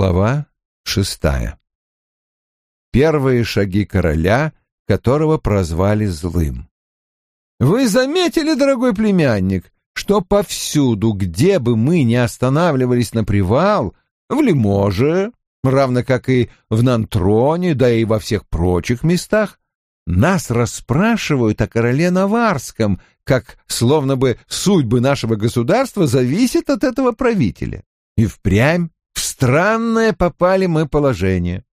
Глава шестая. Первые шаги короля, которого прозвали злым. Вы заметили, дорогой племянник, что повсюду, где бы мы ни останавливались на привал, в Лиможе, равно как и в Нантроне, да и во всех прочих местах, нас расспрашивают о короле Наварском, как словно бы судьбы нашего государства зависят от этого правителя. И впрямь странное попали мы положение.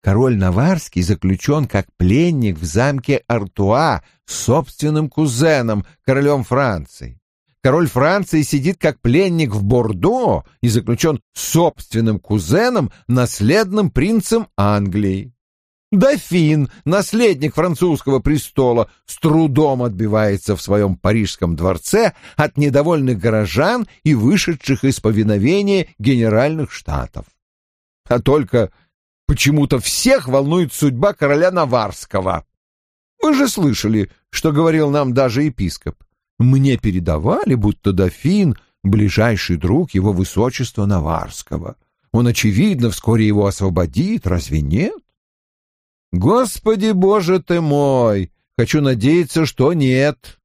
Король Наварский заключен как пленник в замке Артуа с собственным кузеном, королем Франции. Король Франции сидит как пленник в Бордо и заключен собственным кузеном, наследным принцем Англии. Дофин, наследник французского престола, с трудом отбивается в своем парижском дворце от недовольных горожан и вышедших из повиновения генеральных штатов. А только почему-то всех волнует судьба короля Наварского. Вы же слышали, что говорил нам даже епископ. Мне передавали, будто дофин — ближайший друг его высочества Наварского. Он, очевидно, вскоре его освободит, разве нет? Господи боже ты мой! Хочу надеяться, что нет.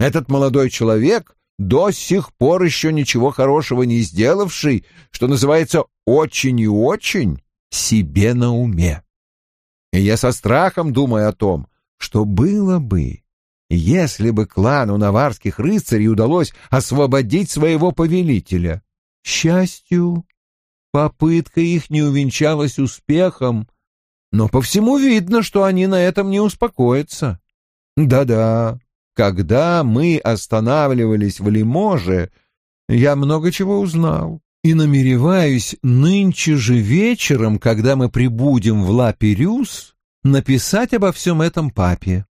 Этот молодой человек, до сих пор еще ничего хорошего не сделавший, что называется очень и очень себе на уме. И я со страхом думаю о том, что было бы, если бы клану наварских рыцарей удалось освободить своего повелителя. К счастью, попытка их не увенчалась успехом, но по всему видно, что они на этом не успокоятся. Да-да, когда мы останавливались в Лиможе, я много чего узнал и намереваюсь нынче же вечером, когда мы прибудем в Ла-Перюс, написать обо всем этом папе.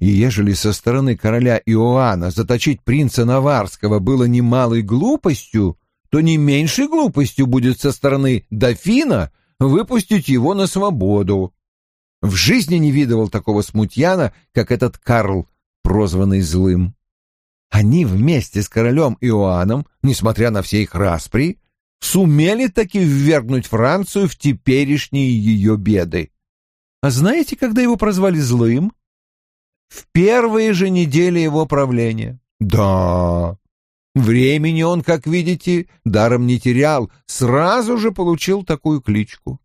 И ежели со стороны короля Иоанна заточить принца Наварского было немалой глупостью, то не меньшей глупостью будет со стороны дофина выпустить его на свободу. В жизни не видывал такого смутьяна, как этот Карл, прозванный злым. Они вместе с королем Иоанном, несмотря на все их распри, сумели таки ввергнуть Францию в теперешние ее беды. А знаете, когда его прозвали злым? В первые же недели его правления. Да, Времени он, как видите, даром не терял, сразу же получил такую кличку.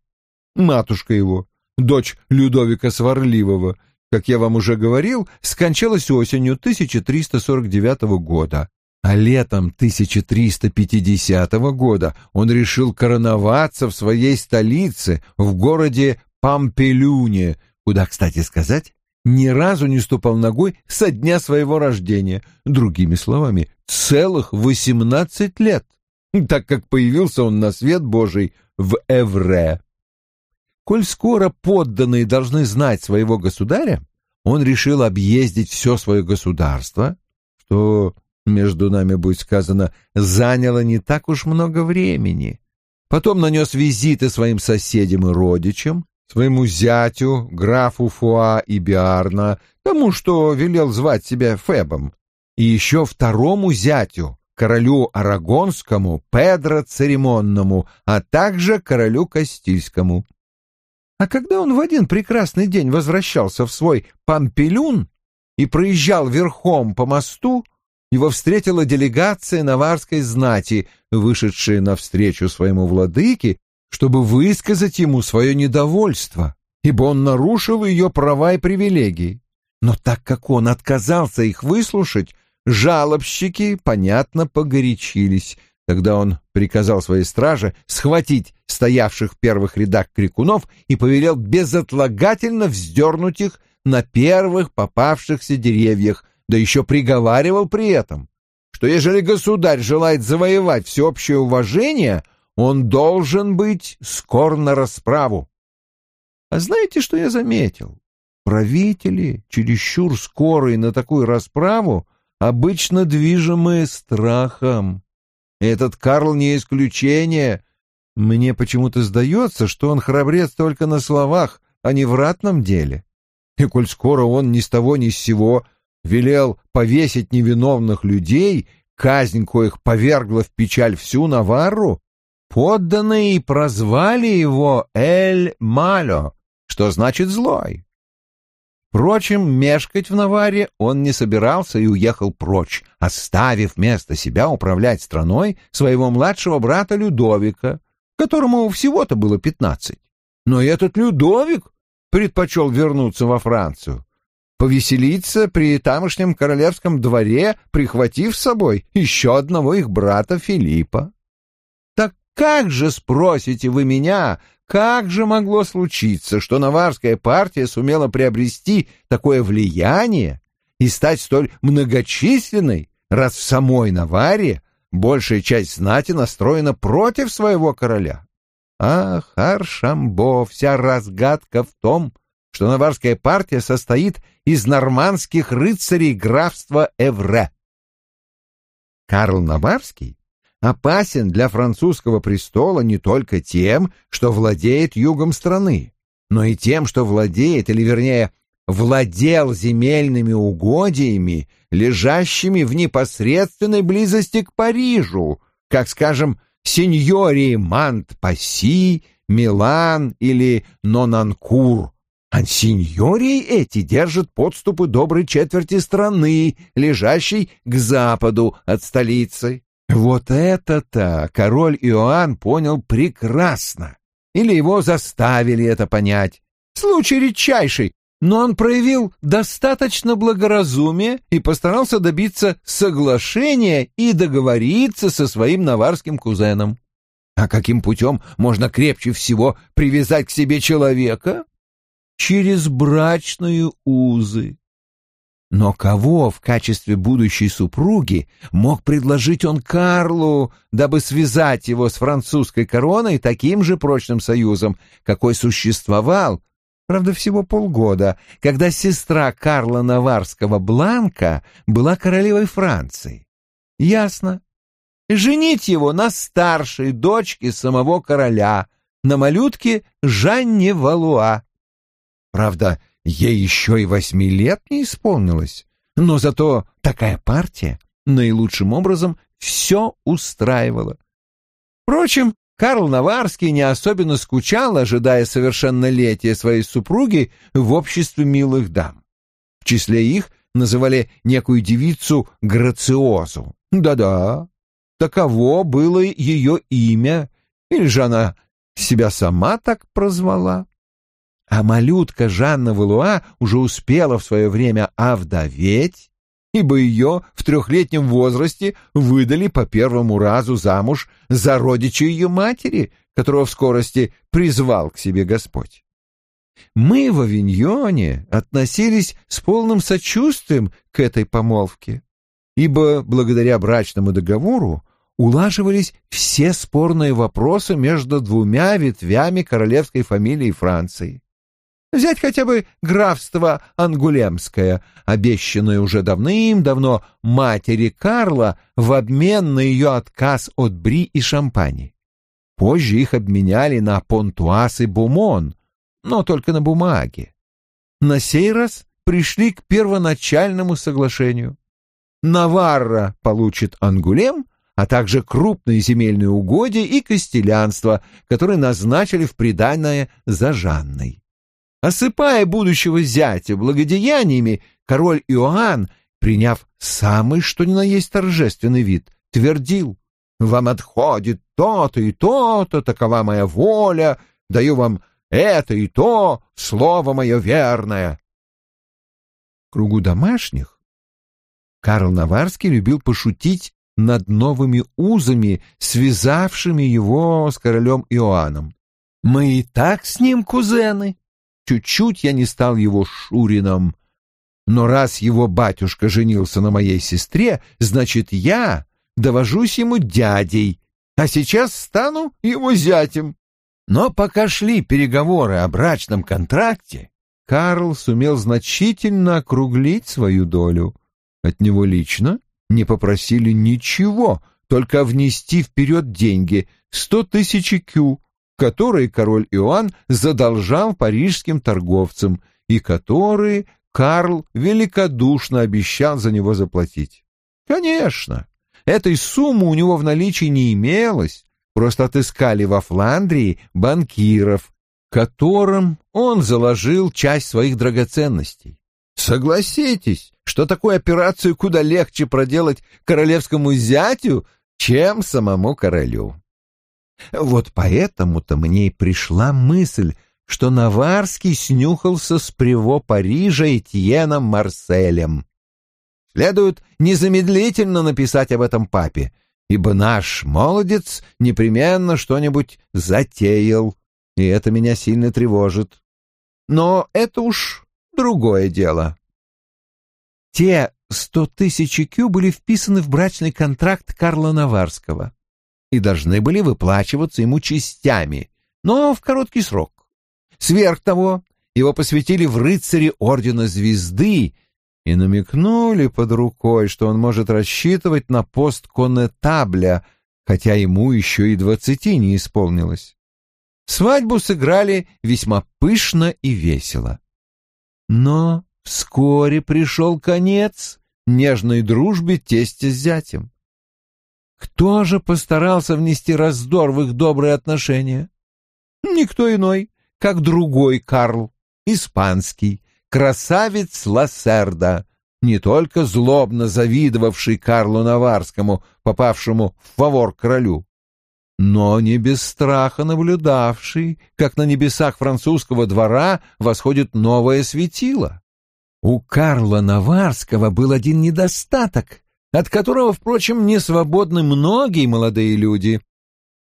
Матушка его, дочь Людовика Сварливого, как я вам уже говорил, скончалась осенью 1349 года, а летом 1350 года он решил короноваться в своей столице, в городе Пампелюне, куда, кстати сказать, ни разу не ступал ногой со дня своего рождения. Другими словами, целых восемнадцать лет, так как появился он на свет Божий в Эвре. Коль скоро подданные должны знать своего государя, он решил объездить все свое государство, что, между нами будет сказано, заняло не так уж много времени. Потом нанес визиты своим соседям и родичам, своему зятю, графу Фуа и Биарна, тому, что велел звать себя Фебом, и еще второму зятю, королю Арагонскому, Педро Церемонному, а также королю Кастильскому. А когда он в один прекрасный день возвращался в свой Пампелюн и проезжал верхом по мосту, его встретила делегация наварской знати, вышедшая навстречу своему владыке чтобы высказать ему свое недовольство, ибо он нарушил ее права и привилегии. Но так как он отказался их выслушать, жалобщики, понятно, погорячились. Тогда он приказал своей страже схватить стоявших в первых рядах крикунов и повелел безотлагательно вздернуть их на первых попавшихся деревьях, да еще приговаривал при этом, что ежели государь желает завоевать всеобщее уважение, он должен быть скор на расправу. А знаете, что я заметил? Правители, чересчур скорые на такую расправу, обычно движимые страхом. Этот Карл не исключение. Мне почему-то сдается, что он храбрец только на словах, а не в ратном деле. И коль скоро он ни с того ни с сего велел повесить невиновных людей, казнь коих повергла в печаль всю Наварру, подданные прозвали его Эль Мало, что значит «злой». Впрочем, мешкать в Наваре он не собирался и уехал прочь, оставив вместо себя управлять страной своего младшего брата Людовика, которому всего-то было пятнадцать. Но этот Людовик предпочел вернуться во Францию, повеселиться при тамошнем королевском дворе, прихватив с собой еще одного их брата Филиппа. Как же, спросите вы меня, как же могло случиться, что наварская партия сумела приобрести такое влияние и стать столь многочисленной, раз в самой Наваре большая часть знати настроена против своего короля? Ах, Аршамбо, вся разгадка в том, что наварская партия состоит из нормандских рыцарей графства Эвре. Карл Наварский опасен для французского престола не только тем, что владеет югом страны, но и тем, что владеет, или вернее, владел земельными угодьями, лежащими в непосредственной близости к Парижу, как, скажем, сеньори Мант-Пасси, Милан или Нонанкур. А сеньории эти держат подступы доброй четверти страны, лежащей к западу от столицы. Вот это-то король Иоанн понял прекрасно. Или его заставили это понять. Случай редчайший, но он проявил достаточно благоразумия и постарался добиться соглашения и договориться со своим наварским кузеном. А каким путем можно крепче всего привязать к себе человека? Через брачные узы. Но кого в качестве будущей супруги мог предложить он Карлу, дабы связать его с французской короной таким же прочным союзом, какой существовал, правда, всего полгода, когда сестра Карла Наварского Бланка была королевой Франции? Ясно. Женить его на старшей дочке самого короля, на малютке Жанне Валуа. Правда, Ей еще и восьми лет не исполнилось, но зато такая партия наилучшим образом все устраивала. Впрочем, Карл Наварский не особенно скучал, ожидая совершеннолетия своей супруги в обществе милых дам. В числе их называли некую девицу Грациозу. Да-да, таково было ее имя, или же она себя сама так прозвала. А малютка Жанна Валуа уже успела в свое время овдоветь, ибо ее в трехлетнем возрасте выдали по первому разу замуж за родича ее матери, которого в скорости призвал к себе Господь. Мы в Авиньоне относились с полным сочувствием к этой помолвке, ибо благодаря брачному договору улаживались все спорные вопросы между двумя ветвями королевской фамилии Франции. Взять хотя бы графство Ангулемское, обещанное уже давным-давно матери Карла в обмен на ее отказ от бри и шампани. Позже их обменяли на Понтуас и Бумон, но только на бумаге. На сей раз пришли к первоначальному соглашению. Наварра получит Ангулем, а также крупные земельные угодья и костелянство, которые назначили в приданное за Жанной. Осыпая будущего зятя благодеяниями, король Иоанн, приняв самый что ни на есть торжественный вид, твердил «Вам отходит то-то и то-то, такова моя воля, даю вам это и то, слово мое верное». Кругу домашних Карл Наварский любил пошутить над новыми узами, связавшими его с королем Иоанном. «Мы и так с ним кузены», чуть-чуть я не стал его Шурином. Но раз его батюшка женился на моей сестре, значит, я довожусь ему дядей, а сейчас стану его зятем. Но пока шли переговоры о брачном контракте, Карл сумел значительно округлить свою долю. От него лично не попросили ничего, только внести вперед деньги — сто тысяч кю, которые король Иоанн задолжал парижским торговцам и которые Карл великодушно обещал за него заплатить. Конечно, этой суммы у него в наличии не имелось, просто отыскали во Фландрии банкиров, которым он заложил часть своих драгоценностей. Согласитесь, что такую операцию куда легче проделать королевскому зятю, чем самому королю. Вот поэтому-то мне и пришла мысль, что Наварский снюхался с приво Парижа Этьеном Марселем. Следует незамедлительно написать об этом папе, ибо наш молодец непременно что-нибудь затеял, и это меня сильно тревожит. Но это уж другое дело. Те сто тысяч кю были вписаны в брачный контракт Карла Наварского и должны были выплачиваться ему частями, но в короткий срок. Сверх того, его посвятили в рыцари Ордена Звезды и намекнули под рукой, что он может рассчитывать на пост конетабля, хотя ему еще и двадцати не исполнилось. Свадьбу сыграли весьма пышно и весело. Но вскоре пришел конец нежной дружбе тестя с зятем. Кто же постарался внести раздор в их добрые отношения? Никто иной, как другой Карл, испанский, красавец Лассерда, не только злобно завидовавший Карлу Наварскому, попавшему в фавор королю, но не без страха наблюдавший, как на небесах французского двора восходит новое светило. У Карла Наварского был один недостаток, от которого, впрочем, не свободны многие молодые люди.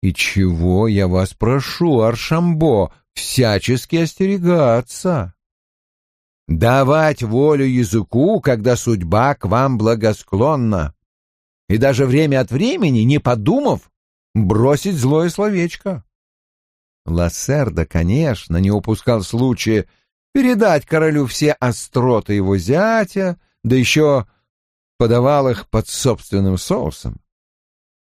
И чего я вас прошу, Аршамбо, всячески остерегаться? Давать волю языку, когда судьба к вам благосклонна. И даже время от времени, не подумав, бросить злое словечко. Лассерда, конечно, не упускал случая передать королю все остроты его зятя, да еще подавал их под собственным соусом.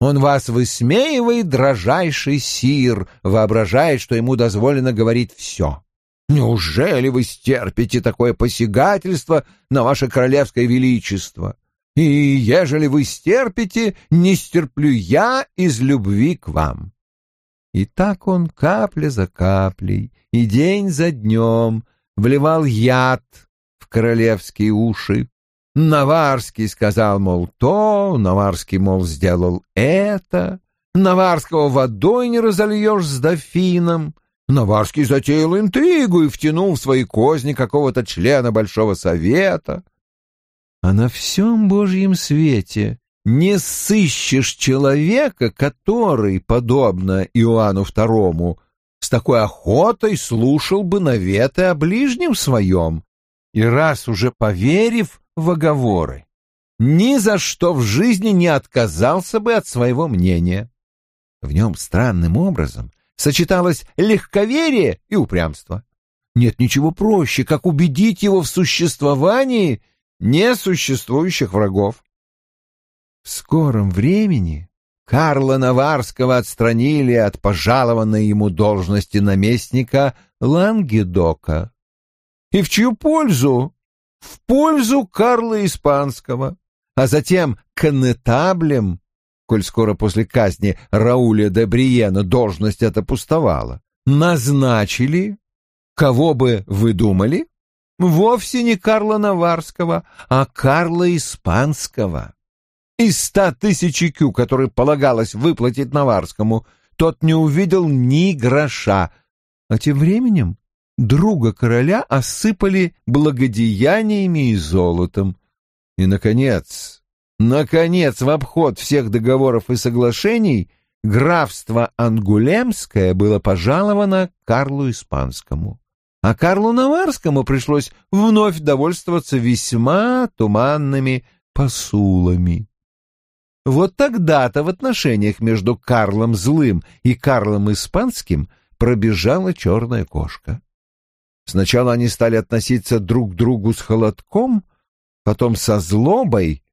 Он вас высмеивает, дрожайший сир, воображает, что ему дозволено говорить все. Неужели вы стерпите такое посягательство на ваше королевское величество? И ежели вы стерпите, не стерплю я из любви к вам. И так он капля за каплей и день за днем вливал яд в королевские уши. Наварский сказал, мол, то, Наварский, мол, сделал это, Наварского водой не разольешь с дофином, Наварский затеял интригу и втянул в свои козни какого-то члена Большого Совета. А на всем Божьем свете не сыщешь человека, который, подобно Иоанну II, с такой охотой слушал бы наветы о ближнем своем, и раз уже поверив в оговоры, ни за что в жизни не отказался бы от своего мнения. В нем странным образом сочеталось легковерие и упрямство. Нет ничего проще, как убедить его в существовании несуществующих врагов. В скором времени Карла Наварского отстранили от пожалованной ему должности наместника Лангедока. И в чью пользу? В пользу Карла Испанского, а затем коннетаблем, коль скоро после казни Рауля де Бриена должность эта пустовала, назначили, кого бы вы думали? вовсе не Карла Наварского, а Карла Испанского. Из ста тысяч кю, которые полагалось выплатить Наварскому, тот не увидел ни гроша, а тем временем друга короля осыпали благодеяниями и золотом. И, наконец, наконец, в обход всех договоров и соглашений графство Ангулемское было пожаловано Карлу Испанскому а Карлу Наварскому пришлось вновь довольствоваться весьма туманными посулами. Вот тогда-то в отношениях между Карлом Злым и Карлом Испанским пробежала черная кошка. Сначала они стали относиться друг к другу с холодком, потом со злобой,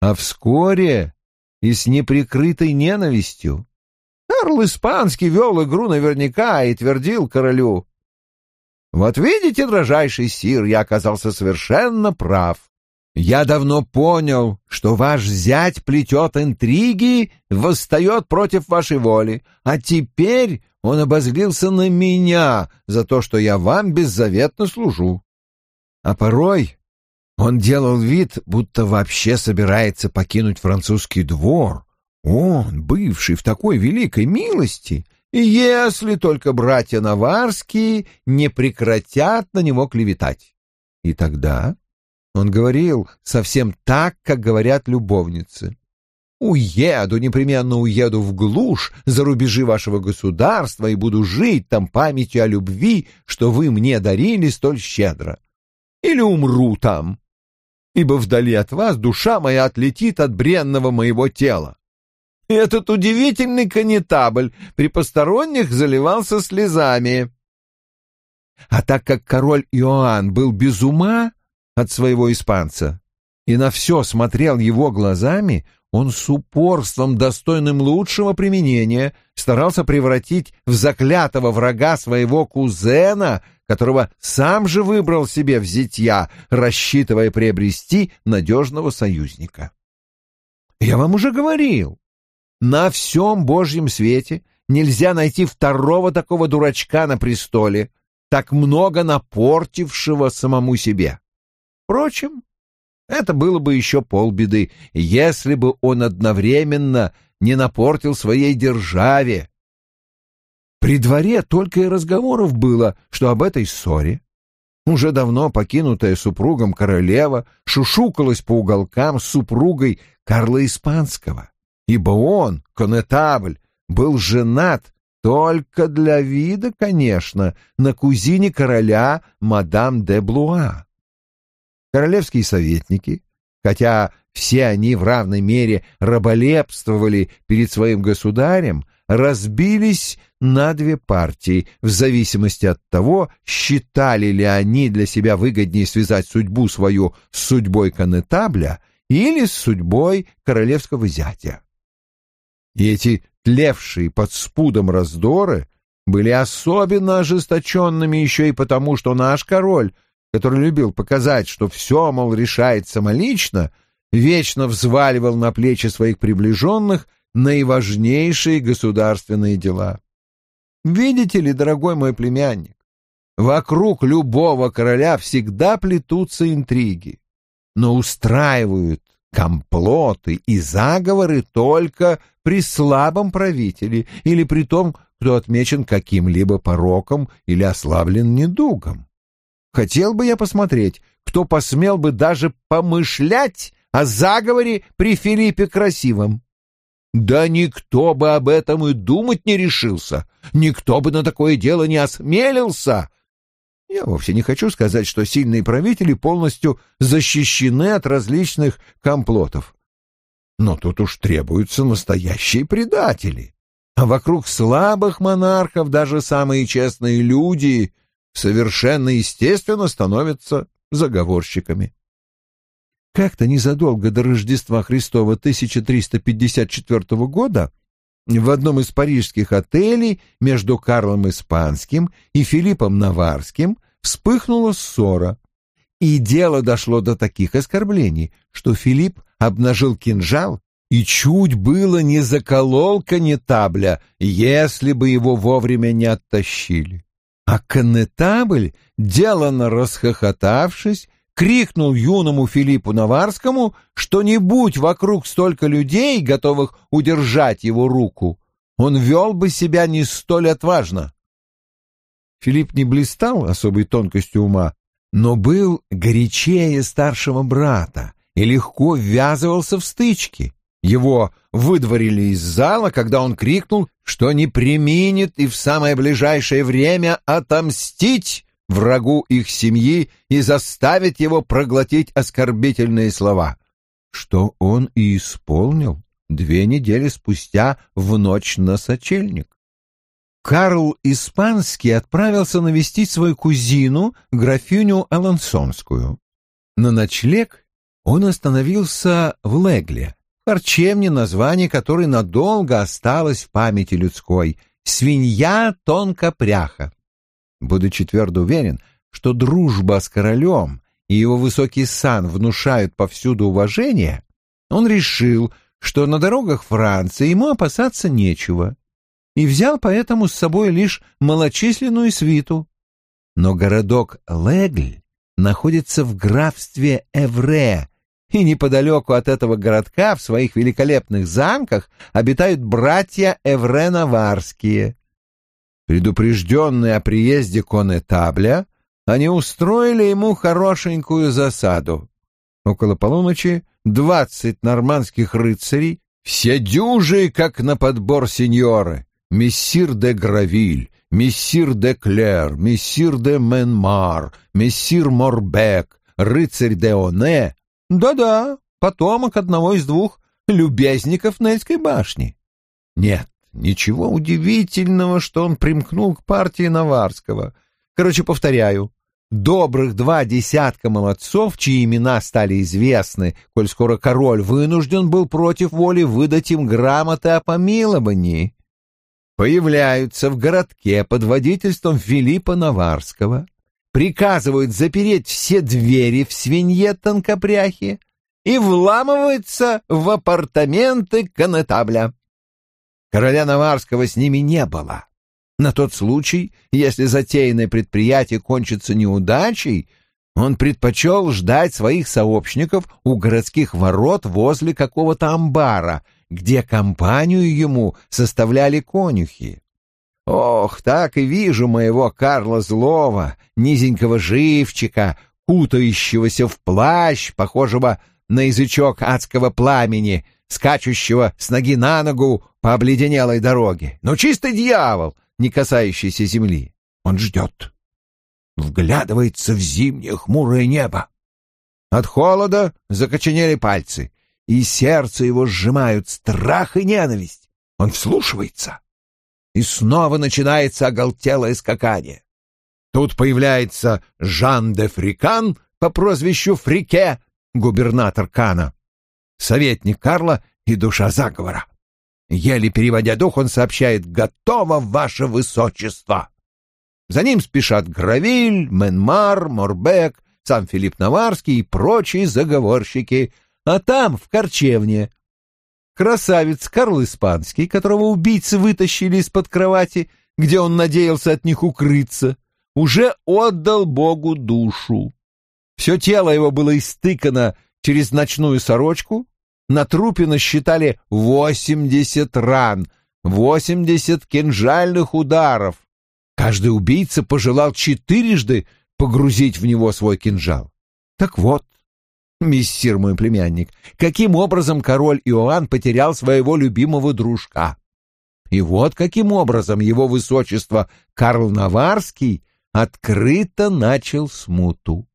а вскоре и с неприкрытой ненавистью. Карл Испанский вел игру наверняка и твердил королю вот видите, дрожайший сир, я оказался совершенно прав. Я давно понял, что ваш зять плетет интриги, восстает против вашей воли, а теперь он обозлился на меня за то, что я вам беззаветно служу. А порой он делал вид, будто вообще собирается покинуть французский двор. Он, бывший в такой великой милости, если только братья Наварские не прекратят на него клеветать. И тогда он говорил совсем так, как говорят любовницы. «Уеду, непременно уеду в глушь за рубежи вашего государства и буду жить там памятью о любви, что вы мне дарили столь щедро. Или умру там, ибо вдали от вас душа моя отлетит от бренного моего тела. Этот удивительный конетабль при посторонних заливался слезами. А так как король Иоанн был без ума от своего испанца и на все смотрел его глазами, он с упорством, достойным лучшего применения, старался превратить в заклятого врага своего кузена, которого сам же выбрал себе в зятья, рассчитывая приобрести надежного союзника. Я вам уже говорил, на всем Божьем свете нельзя найти второго такого дурачка на престоле, так много напортившего самому себе. Впрочем, это было бы еще полбеды, если бы он одновременно не напортил своей державе. При дворе только и разговоров было, что об этой ссоре. Уже давно покинутая супругом королева шушукалась по уголкам с супругой Карла Испанского ибо он, конетабль, был женат только для вида, конечно, на кузине короля мадам де Блуа. Королевские советники, хотя все они в равной мере раболепствовали перед своим государем, разбились на две партии в зависимости от того, считали ли они для себя выгоднее связать судьбу свою с судьбой конетабля или с судьбой королевского зятя. И эти тлевшие под спудом раздоры были особенно ожесточенными еще и потому, что наш король, который любил показать, что все, мол, решает самолично, вечно взваливал на плечи своих приближенных наиважнейшие государственные дела. Видите ли, дорогой мой племянник, вокруг любого короля всегда плетутся интриги, но устраивают комплоты и заговоры только при слабом правителе или при том, кто отмечен каким-либо пороком или ослаблен недугом. Хотел бы я посмотреть, кто посмел бы даже помышлять о заговоре при Филиппе Красивом. Да никто бы об этом и думать не решился, никто бы на такое дело не осмелился, я вовсе не хочу сказать, что сильные правители полностью защищены от различных комплотов. Но тут уж требуются настоящие предатели. А вокруг слабых монархов даже самые честные люди совершенно естественно становятся заговорщиками. Как-то незадолго до Рождества Христова 1354 года в одном из парижских отелей между Карлом Испанским и Филиппом Наварским вспыхнула ссора. И дело дошло до таких оскорблений, что Филипп обнажил кинжал и чуть было не заколол конетабля, если бы его вовремя не оттащили. А конетабль, деланно расхохотавшись, крикнул юному Филиппу Наварскому, что не будь вокруг столько людей, готовых удержать его руку, он вел бы себя не столь отважно. Филипп не блистал особой тонкостью ума, но был горячее старшего брата и легко ввязывался в стычки. Его выдворили из зала, когда он крикнул, что не применит и в самое ближайшее время отомстить врагу их семьи и заставить его проглотить оскорбительные слова, что он и исполнил две недели спустя в ночь на сочельник. Карл Испанский отправился навестить свою кузину, графиню Алансонскую. На ночлег он остановился в Легле, харчевне, название которой надолго осталось в памяти людской «Свинья тонко пряха». Будучи твердо уверен, что дружба с королем и его высокий сан внушают повсюду уважение, он решил, что на дорогах Франции ему опасаться нечего, и взял поэтому с собой лишь малочисленную свиту. Но городок Легль находится в графстве Эвре, и неподалеку от этого городка в своих великолепных замках обитают братья Эвре-Наварские. Предупрежденные о приезде конетабля, они устроили ему хорошенькую засаду. Около полуночи двадцать нормандских рыцарей, все дюжи, как на подбор сеньоры, мессир де Гравиль, мессир де Клер, мессир де Менмар, мессир Морбек, рыцарь де Оне, да-да, потомок одного из двух любезников Нельской башни. Нет, ничего удивительного, что он примкнул к партии Наварского. Короче, повторяю, добрых два десятка молодцов, чьи имена стали известны, коль скоро король вынужден был против воли выдать им грамоты о помиловании, появляются в городке под водительством Филиппа Наварского, приказывают запереть все двери в свинье тонкопряхи и вламываются в апартаменты конетабля. Короля Наварского с ними не было. На тот случай, если затеянное предприятие кончится неудачей, он предпочел ждать своих сообщников у городских ворот возле какого-то амбара, где компанию ему составляли конюхи. Ох, так и вижу моего Карла Злого, низенького живчика, кутающегося в плащ, похожего на язычок адского пламени, скачущего с ноги на ногу по обледенелой дороге. Но чистый дьявол, не касающийся земли. Он ждет. Вглядывается в зимнее хмурое небо. От холода закоченели пальцы, и сердце его сжимают страх и ненависть. Он вслушивается. И снова начинается оголтелое скакание. Тут появляется Жан де Фрикан по прозвищу Фрике, губернатор Кана, советник Карла и душа заговора. Еле переводя дух, он сообщает «Готово, ваше высочество!». За ним спешат Гравиль, Менмар, Морбек, сам Филипп Наварский и прочие заговорщики, а там, в Корчевне, красавец Карл Испанский, которого убийцы вытащили из-под кровати, где он надеялся от них укрыться, уже отдал Богу душу. Все тело его было истыкано через ночную сорочку, на трупе насчитали восемьдесят ран, восемьдесят кинжальных ударов. Каждый убийца пожелал четырежды погрузить в него свой кинжал. Так вот, миссир мой племянник, каким образом король Иоанн потерял своего любимого дружка. И вот каким образом его высочество Карл Наварский открыто начал смуту.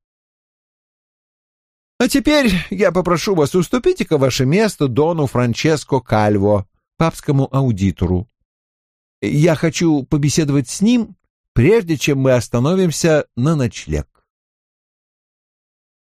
А теперь я попрошу вас уступите-ка ваше место Дону Франческо Кальво, папскому аудитору. Я хочу побеседовать с ним, прежде чем мы остановимся на ночлег.